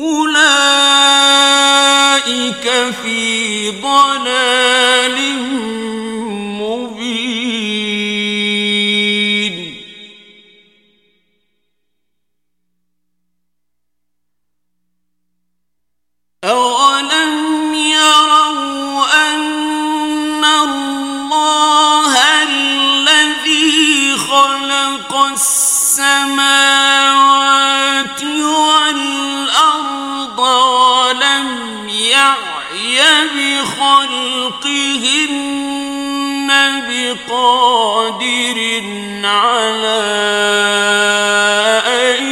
أولئك في ضلال مبين أولم يروا أن الله الذي خلق السماوات أَلَمْ يَعْيَ بِخَلْقِهِنَّ بِقَادِرٍ عَلَى أَن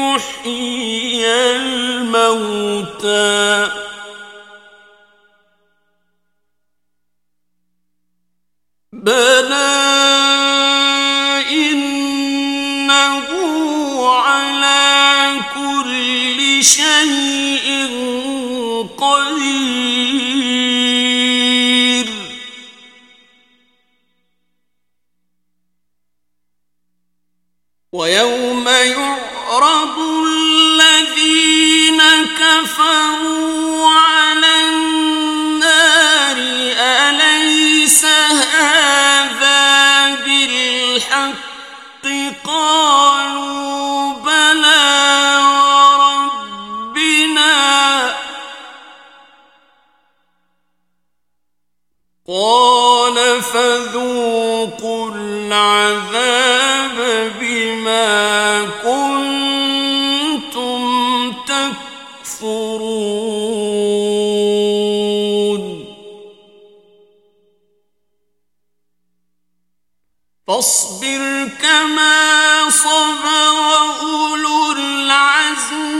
يُحْيِيَ الْمَوْتَى بَلَى شيء قدير. ويوم يعرض الذين كفروا قال فذوقوا العذاب بما كنتم تكفرون. فاصبر كما صبر أولو العزم.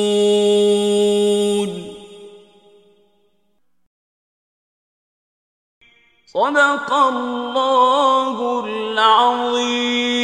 صدق الله العظيم.